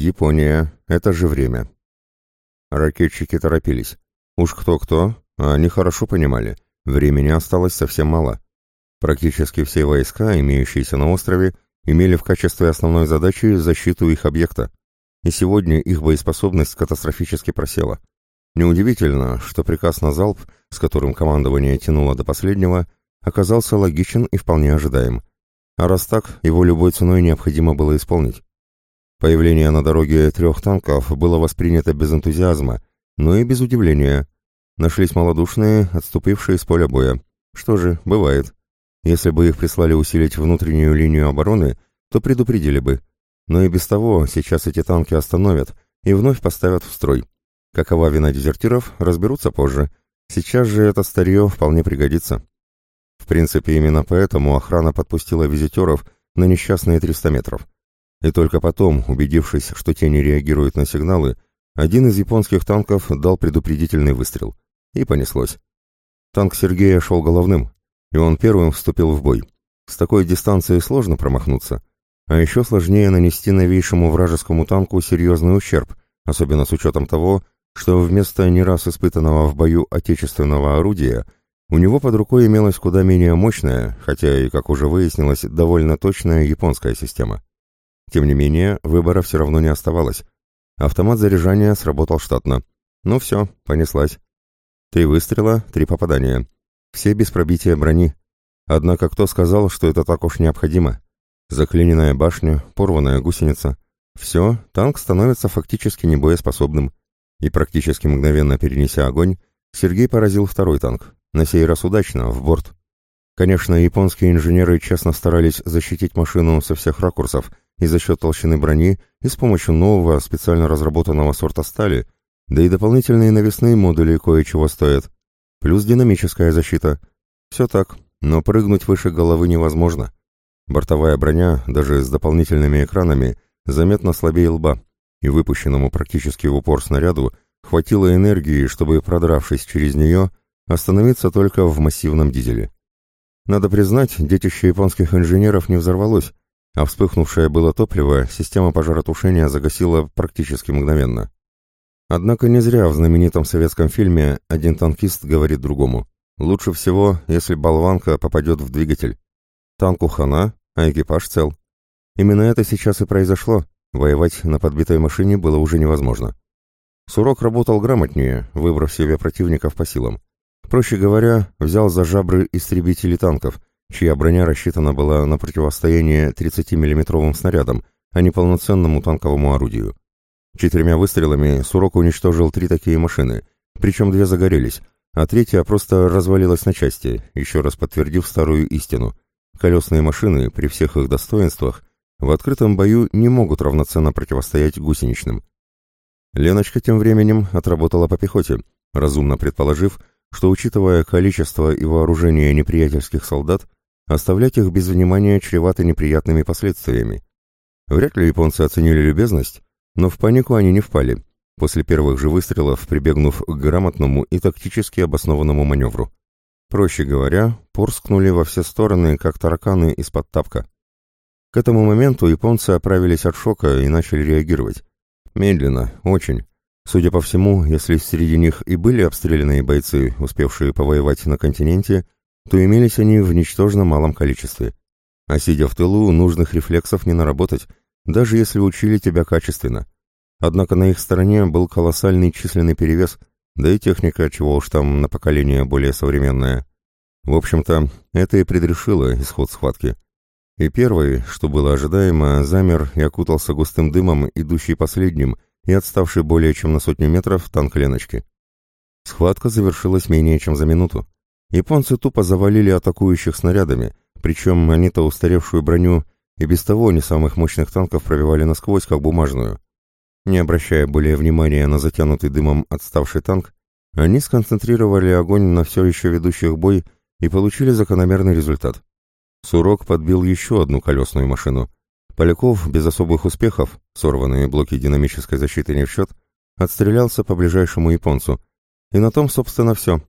Япония. Это же время. Ракетчики торопились. Уж кто-кто, а они хорошо понимали. Времени осталось совсем мало. Практически все войска, имеющиеся на острове, имели в качестве основной задачи защиту их объекта. И сегодня их боеспособность катастрофически просела. Неудивительно, что приказ на залп, с которым командование тянуло до последнего, оказался логичен и вполне ожидаем. А раз так, его любой ценой необходимо было исполнить. Появление на дороге трех танков было воспринято без энтузиазма, но и без удивления. Нашлись малодушные, отступившие с поля боя. Что же, бывает. Если бы их прислали усилить внутреннюю линию обороны, то предупредили бы. Но и без того сейчас эти танки остановят и вновь поставят в строй. Какова вина дезертиров, разберутся позже. Сейчас же это старье вполне пригодится. В принципе, именно поэтому охрана подпустила визитеров на несчастные 300 метров. И только потом, убедившись, что те не реагируют на сигналы, один из японских танков дал предупредительный выстрел. И понеслось. Танк Сергея шел головным, и он первым вступил в бой. С такой дистанции сложно промахнуться, а еще сложнее нанести новейшему вражескому танку серьезный ущерб, особенно с учетом того, что вместо не раз испытанного в бою отечественного орудия у него под рукой имелась куда менее мощная, хотя и, как уже выяснилось, довольно точная японская система. Тем не менее, выбора все равно не оставалось. Автомат заряжания сработал штатно. Ну все, понеслась. Три выстрела, три попадания. Все без пробития брони. Однако кто сказал, что это так уж необходимо? Заклиненная башня, порванная гусеница. Все, танк становится фактически небоеспособным. И практически мгновенно перенеся огонь, Сергей поразил второй танк. На сей раз удачно, в борт. Конечно, японские инженеры честно старались защитить машину со всех ракурсов и за счет толщины брони, и с помощью нового, специально разработанного сорта стали, да и дополнительные навесные модули кое-чего стоят. Плюс динамическая защита. Все так, но прыгнуть выше головы невозможно. Бортовая броня, даже с дополнительными экранами, заметно слабее лба, и выпущенному практически в упор снаряду хватило энергии, чтобы, продравшись через нее, остановиться только в массивном дизеле. Надо признать, детище японских инженеров не взорвалось, а вспыхнувшее было топливо система пожаротушения загасила практически мгновенно. Однако не зря в знаменитом советском фильме один танкист говорит другому «Лучше всего, если болванка попадет в двигатель. Танку хана, а экипаж цел». Именно это сейчас и произошло, воевать на подбитой машине было уже невозможно. Сурок работал грамотнее, выбрав себе противников по силам. Проще говоря, взял за жабры истребители танков, чья броня рассчитана была на противостояние 30-миллиметровым снарядам, а не полноценному танковому орудию. Четырьмя выстрелами Сурок уничтожил три такие машины, причем две загорелись, а третья просто развалилась на части, еще раз подтвердив старую истину. Колесные машины, при всех их достоинствах, в открытом бою не могут равноценно противостоять гусеничным. Леночка тем временем отработала по пехоте, разумно предположив, что, учитывая количество и вооружение неприятельских солдат, оставлять их без внимания чревато неприятными последствиями. Вряд ли японцы оценили любезность, но в панику они не впали, после первых же выстрелов прибегнув к грамотному и тактически обоснованному маневру. Проще говоря, порскнули во все стороны, как тараканы из-под тапка. К этому моменту японцы оправились от шока и начали реагировать. Медленно, очень. Судя по всему, если среди них и были обстрелянные бойцы, успевшие повоевать на континенте, то имелись они в ничтожно малом количестве. А сидя в тылу, нужных рефлексов не наработать, даже если учили тебя качественно. Однако на их стороне был колоссальный численный перевес, да и техника, чего уж там на поколение более современная. В общем-то, это и предрешило исход схватки. И первый, что было ожидаемо, замер и окутался густым дымом, идущий последним и отставший более чем на сотню метров танк Леночки. Схватка завершилась менее чем за минуту. Японцы тупо завалили атакующих снарядами, причем они-то устаревшую броню и без того не самых мощных танков пробивали насквозь, как бумажную. Не обращая более внимания на затянутый дымом отставший танк, они сконцентрировали огонь на все еще ведущих бой и получили закономерный результат. Сурок подбил еще одну колесную машину. Поляков, без особых успехов, сорванные блоки динамической защиты не в счет, отстрелялся по ближайшему японцу. И на том, собственно, все.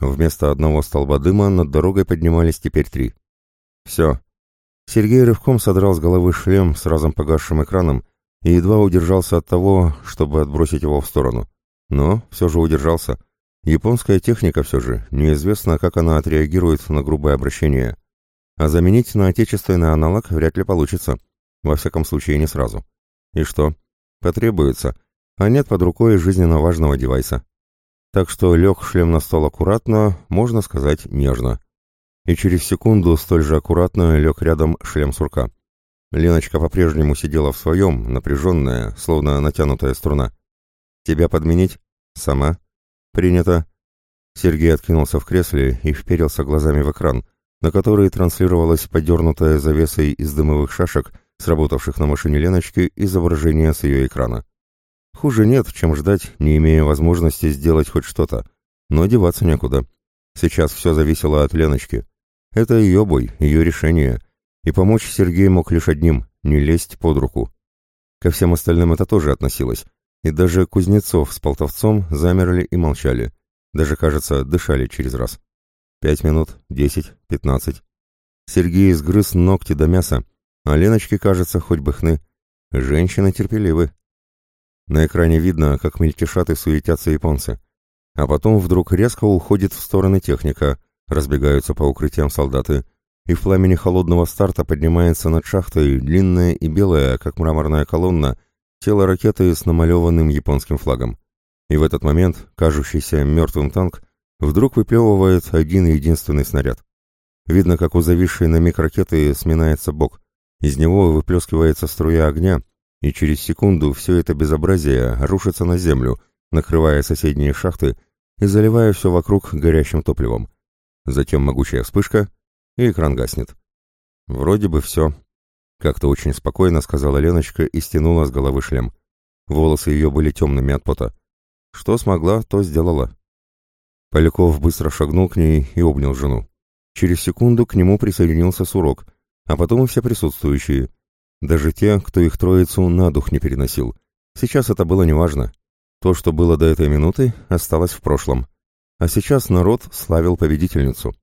Вместо одного столба дыма над дорогой поднимались теперь три. Все, Сергей рывком содрал с головы шлем с разом погасшим экраном и едва удержался от того, чтобы отбросить его в сторону. Но все же удержался. Японская техника все же, неизвестно, как она отреагирует на грубое обращение. А заменить на отечественный аналог вряд ли получится. Во всяком случае, не сразу. И что? Потребуется. А нет под рукой жизненно важного девайса. Так что лег шлем на стол аккуратно, можно сказать, нежно. И через секунду столь же аккуратно лег рядом шлем сурка. Леночка по-прежнему сидела в своем, напряженная, словно натянутая струна. «Тебя подменить?» «Сама?» «Принято». Сергей откинулся в кресле и вперился глазами в экран, на который транслировалась подернутая завесой из дымовых шашек, сработавших на машине Леночки, изображение с ее экрана. Хуже нет, чем ждать, не имея возможности сделать хоть что-то. Но деваться некуда. Сейчас все зависело от Леночки. Это ее бой, ее решение. И помочь Сергей мог лишь одним — не лезть под руку. Ко всем остальным это тоже относилось. И даже Кузнецов с Полтовцом замерли и молчали. Даже, кажется, дышали через раз. Пять минут, десять, пятнадцать. Сергей сгрыз ногти до мяса, а Леночке, кажется, хоть бы хны. Женщины терпеливы. На экране видно, как мельтешат и суетятся японцы. А потом вдруг резко уходит в стороны техника, разбегаются по укрытиям солдаты, и в пламени холодного старта поднимается над шахтой длинная и белая, как мраморная колонна, тело ракеты с намалеванным японским флагом. И в этот момент кажущийся мертвым танк вдруг выплевывает один единственный снаряд. Видно, как у зависшей на миг ракеты сминается бок. Из него выплескивается струя огня, и через секунду все это безобразие рушится на землю, накрывая соседние шахты и заливая все вокруг горящим топливом. Затем могучая вспышка, и экран гаснет. Вроде бы все. Как-то очень спокойно сказала Леночка и стянула с головы шлем. Волосы ее были темными от пота. Что смогла, то сделала. Поляков быстро шагнул к ней и обнял жену. Через секунду к нему присоединился Сурок, а потом и все присутствующие. Даже те, кто их троицу на дух не переносил. Сейчас это было неважно. То, что было до этой минуты, осталось в прошлом. А сейчас народ славил победительницу.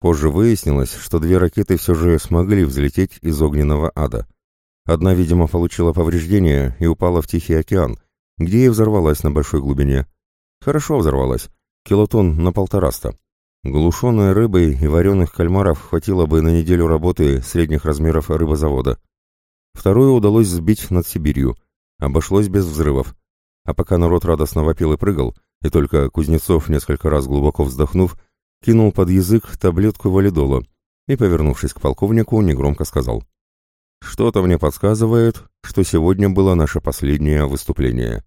Позже выяснилось, что две ракеты все же смогли взлететь из огненного ада. Одна, видимо, получила повреждения и упала в Тихий океан, где и взорвалась на большой глубине. Хорошо взорвалась, килотон на полтораста. Глушенной рыбой и вареных кальмаров хватило бы на неделю работы средних размеров рыбозавода. Вторую удалось сбить над Сибирью. Обошлось без взрывов. А пока народ радостно вопил и прыгал, и только Кузнецов, несколько раз глубоко вздохнув, кинул под язык таблетку валидола и, повернувшись к полковнику, негромко сказал. «Что-то мне подсказывает, что сегодня было наше последнее выступление».